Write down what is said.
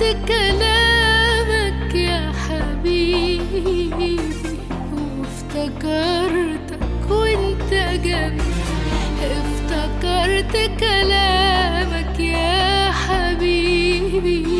كلامك يا حبيبي. وافتكرتك وانت جنبي. افتكرت كلامك يا حبيبي.